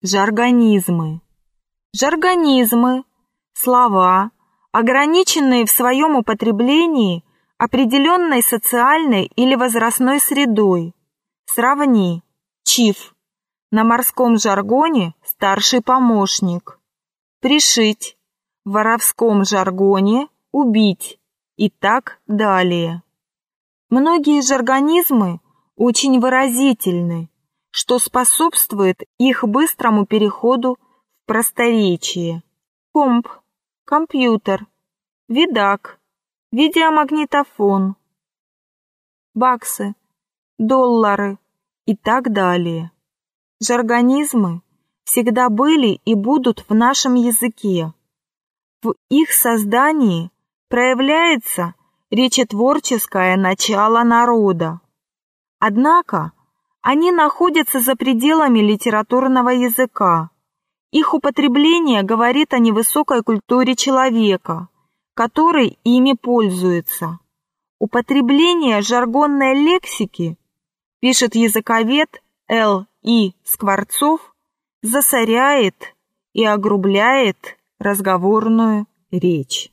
Жаргонизмы. Жаргонизмы – слова, ограниченные в своем употреблении определенной социальной или возрастной средой. Сравни. Чиф. На морском жаргоне старший помощник. Пришить. В воровском жаргоне убить. И так далее. Многие жаргонизмы очень выразительны, что способствует их быстрому переходу в просторечие. Комп, компьютер, видак, видеомагнитофон, баксы, доллары и так далее. Жаргонизмы всегда были и будут в нашем языке. В их создании проявляется речетворческое начало народа. Однако они находятся за пределами литературного языка. Их употребление говорит о невысокой культуре человека, который ими пользуется. Употребление жаргонной лексики, пишет языковед Л. И. Скворцов, засоряет и огрубляет разговорную речь.